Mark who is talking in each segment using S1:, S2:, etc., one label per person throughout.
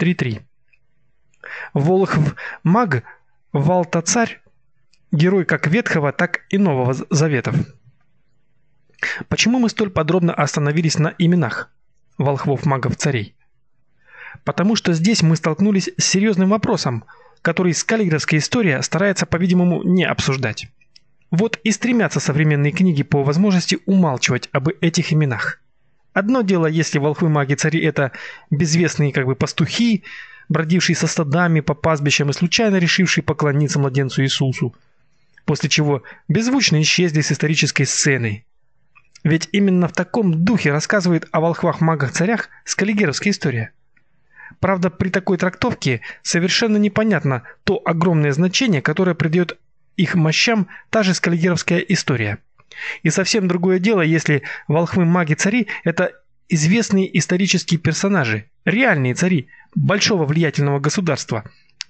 S1: 3.3. Волхв Маг Валта-царь герой как Ветхого, так и Нового Заветов. Почему мы столь подробно остановились на именах волхвов, магов, царей? Потому что здесь мы столкнулись с серьезным вопросом, который скаллигеровская история старается, по-видимому, не обсуждать. Вот и стремятся современные книги по возможности умалчивать об этих именах. Одно дело, если волхвы, маги, цари это безвестные как бы пастухи, бродившие со стадами по пастбищам и случайно решившие поклониться младенцу Иисусу, после чего беззвучно исчезли с исторической сцены. Ведь именно в таком духе рассказывает о волхвах-магах-царях скаллигеровская история. Правда, при такой трактовке совершенно непонятно то огромное значение, которое придает их мощам та же скаллигеровская история. И совсем другое дело, если волхвы маги-цари это известные исторические персонажи, реальные цари большого влиятельного государства,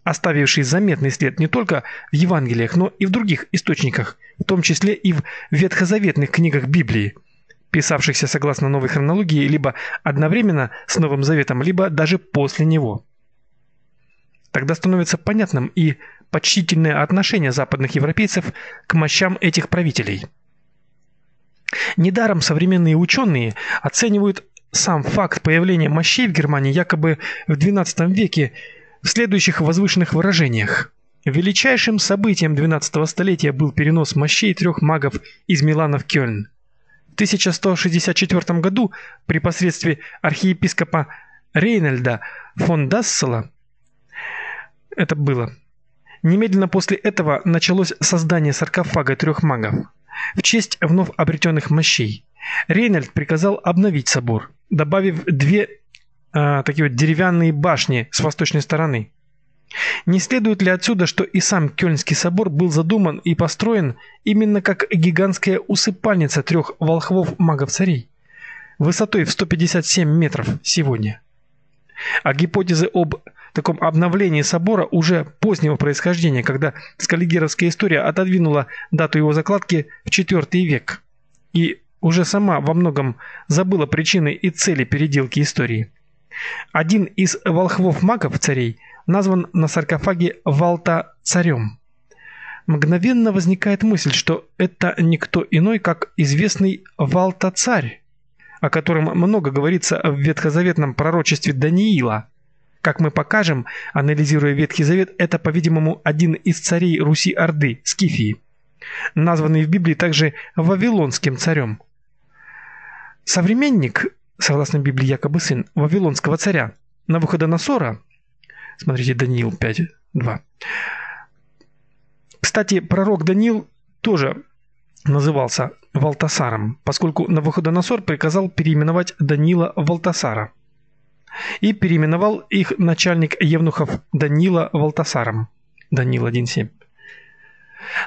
S1: оставившие заметный след не только в Евангелиях, но и в других источниках, в том числе и в ветхозаветных книгах Библии писавшихся согласно новой хронологии либо одновременно с Новым Заветом, либо даже после него. Тогда становится понятным и почтительное отношение западных европейцев к мощам этих правителей. Недаром современные ученые оценивают сам факт появления мощей в Германии якобы в XII веке в следующих возвышенных выражениях. Величайшим событием XII столетия был перенос мощей трех магов из Милана в Кёльн. 1164 году при посредстве архиепископа Рейнольда фон Дассела это было. Немедленно после этого началось создание саркофага трех магов в честь вновь обретенных мощей. Рейнольд приказал обновить собор, добавив две э, такие вот деревянные башни с восточной стороны. Не следует ли отсюда, что и сам Кёльнский собор был задуман и построен именно как гигантская усыпальница трех волхвов-магов-царей, высотой в 157 метров сегодня? А гипотезы об таком обновлении собора уже позднего происхождения, когда скаллигеровская история отодвинула дату его закладки в IV век и уже сама во многом забыла причины и цели переделки истории. Один из волхвов-магов-царей – назван на саркофаге Валта царем. Мгновенно возникает мысль, что это никто иной, как известный Валта-царь, о котором много говорится в ветхозаветном пророчестве Даниила. Как мы покажем, анализируя Ветхий Завет, это, по-видимому, один из царей Руси-Орды, Скифии, названный в Библии также Вавилонским царем. Современник, согласно Библии, якобы сын Вавилонского царя, Навуходоносора, Смотрите, Даниил 5.2. Кстати, пророк Даниил тоже назывался Валтасаром, поскольку Навуходоносор приказал переименовать Даниила в Валтасара. И переименовал их начальник евнухов Даниила Валтасаром. Даниил 1.7.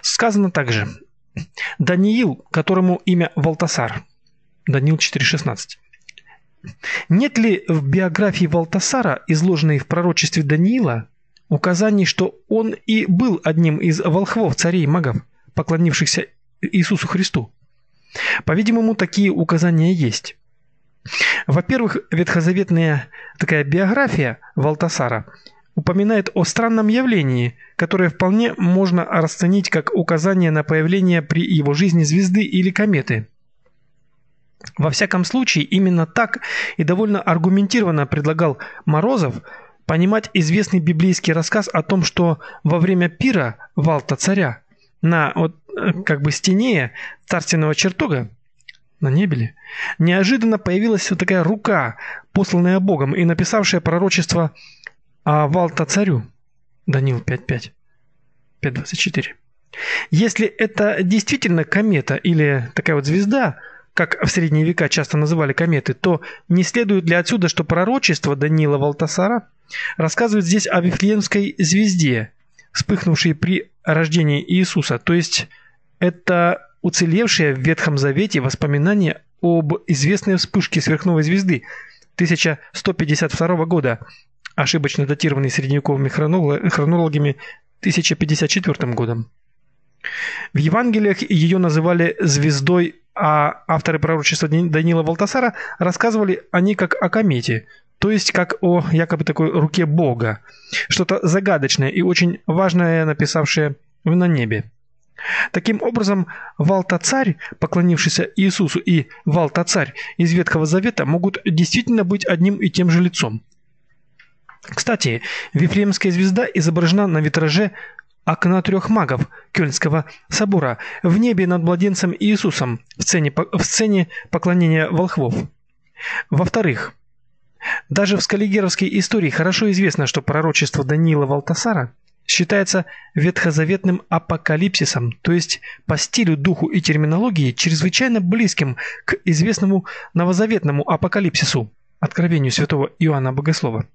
S1: Сказано также: Даниил, которому имя Валтасар. Даниил 4.16. Нет ли в биографии Валтасара, изложенной в пророчестве Даниила, указаний, что он и был одним из волхвов царей магов, поклонившихся Иисусу Христу? По-видимому, такие указания есть. Во-первых, ветхозаветная такая биография Валтасара упоминает о странном явлении, которое вполне можно расценить как указание на появление при его жизни звезды или кометы. Во всяком случае, именно так и довольно аргументированно предлагал Морозов понимать известный библейский рассказ о том, что во время пира Валта царя на вот э, как бы стене царственного чертога на небе неожиданно появилась вот такая рука, посланная Богом и написавшая пророчество о Валта царю. Даниил 5:5. 5:24. Если это действительно комета или такая вот звезда, как в средние века часто называли кометы, то не следует ли отсюда, что пророчество Даниила Валтасара рассказывает здесь о Вифлеемской звезде, вспыхнувшей при рождении Иисуса, то есть это уцелевшее в Ветхом Завете воспоминание об известной вспышке сверхновой звезды 1152 года, ошибочно датированной средневековыми хронологами 1054 годом. В Евангелиях ее называли звездой а авторы пророчества Даниила Валтасара рассказывали они как о комете, то есть как о якобы такой руке Бога, что-то загадочное и очень важное, написавшее на небе. Таким образом, Валта-царь, поклонившийся Иисусу, и Валта-царь из Ветхого Завета могут действительно быть одним и тем же лицом. Кстати, Вифлеемская звезда изображена на витраже окна трех магов Кёльнского собора в небе над младенцем Иисусом в сцене, в сцене поклонения волхвов. Во-вторых, даже в скаллигеровской истории хорошо известно, что пророчество Даниила Валтасара считается ветхозаветным апокалипсисом, то есть по стилю, духу и терминологии чрезвычайно близким к известному новозаветному апокалипсису, откровению святого Иоанна Богослова.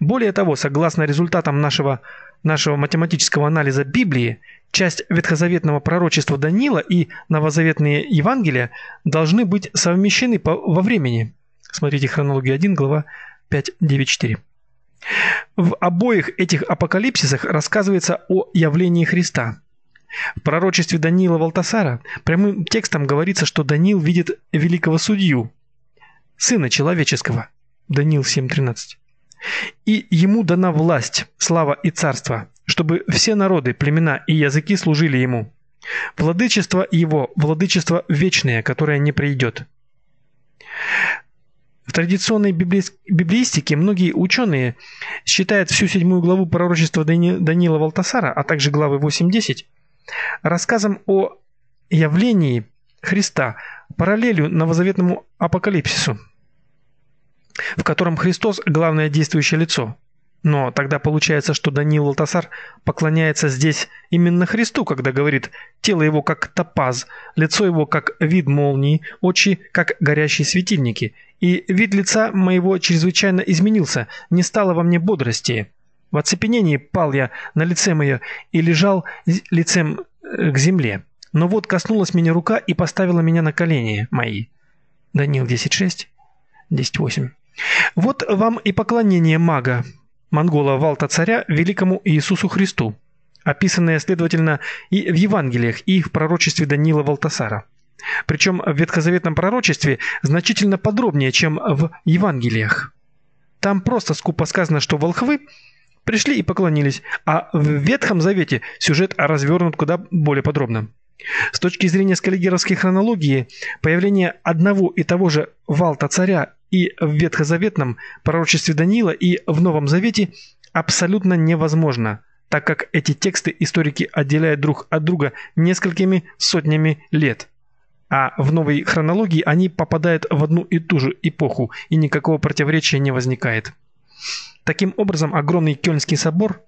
S1: Более того, согласно результатам нашего нашего математического анализа Библии, часть ветхозаветного пророчества Даниила и новозаветные Евангелия должны быть совмещены по, во времени. Смотрите хронология 1, глава 5.9.4. В обоих этих апокалипсисах рассказывается о явлении Христа. В пророчестве Даниила Валтасара прямым текстом говорится, что Даниил видит великого судью, сына человеческого. Даниил 7:13. И ему дана власть, слава и царство, чтобы все народы, племена и языки служили ему. Владычество его владычество вечное, которое не придет. В традиционной библиистике многие ученые считают всю седьмую главу пророчества Даниила Валтасара, а также главы 8-10, рассказом о явлении Христа, параллелью новозаветному апокалипсису, в котором Христос – главное действующее лицо. Но тогда получается, что Даниил Валтасар поклоняется здесь именно Христу, когда говорит «тело его как топаз, лицо его как вид молнии, очи как горящие светильники, и вид лица моего чрезвычайно изменился, не стало во мне бодрости. В оцепенении пал я на лице мое и лежал лицем э, к земле. Но вот коснулась меня рука и поставила меня на колени мои». Даниил 10.6, 10.8. Вот вам и поклонение мага, монгола Валта-царя великому Иисусу Христу, описанное, следовательно, и в Евангелиях, и в пророчестве Даниила Валтасара. Причем в ветхозаветном пророчестве значительно подробнее, чем в Евангелиях. Там просто скупо сказано, что волхвы пришли и поклонились, а в Ветхом Завете сюжет развернут куда более подробно. С точки зрения скаллигеровской хронологии, появление одного и того же Валта-царя и в ветхозаветном пророчестве Даниила, и в Новом Завете абсолютно невозможно, так как эти тексты историки отделяют друг от друга несколькими сотнями лет. А в новой хронологии они попадают в одну и ту же эпоху, и никакого противоречия не возникает. Таким образом, огромный Кёльнский собор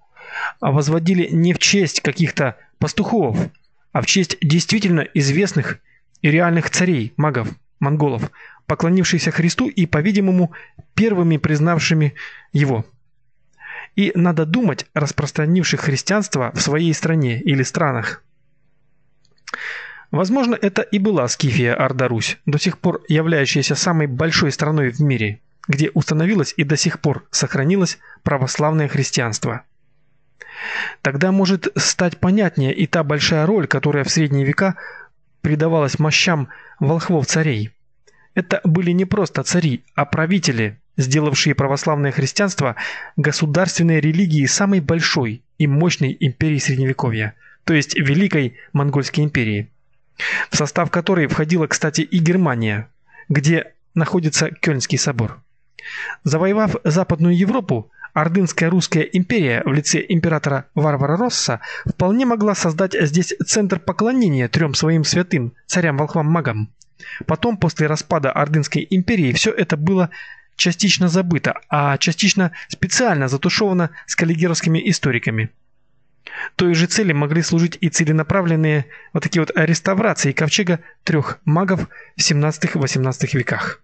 S1: возводили не в честь каких-то пастухов, а в честь действительно известных и реальных царей, магов, монголов, поклонившихся Христу и, по-видимому, первыми признавшими его. И, надо думать, распространивших христианство в своей стране или странах. Возможно, это и была Скифия Орда-Русь, до сих пор являющаяся самой большой страной в мире, где установилось и до сих пор сохранилось православное христианство. Тогда может стать понятнее и та большая роль, которая в средние века придавалась мощам волхвов-царей. Это были не просто цари, а правители, сделавшие православное христианство государственной религией самой большой и мощной империи Средневековья, то есть Великой Монгольской империи, в состав которой входила, кстати, и Германия, где находится Кёльнский собор. Завоевав Западную Европу, Ордынская русская империя в лице императора Варвара Росса вполне могла создать здесь центр поклонения трем своим святым царям-волхвам-магам. Потом, после распада Ордынской империи, все это было частично забыто, а частично специально затушевано скаллигеровскими историками. Той же цели могли служить и целенаправленные вот такие вот реставрации ковчега трех магов в 17-18 веках.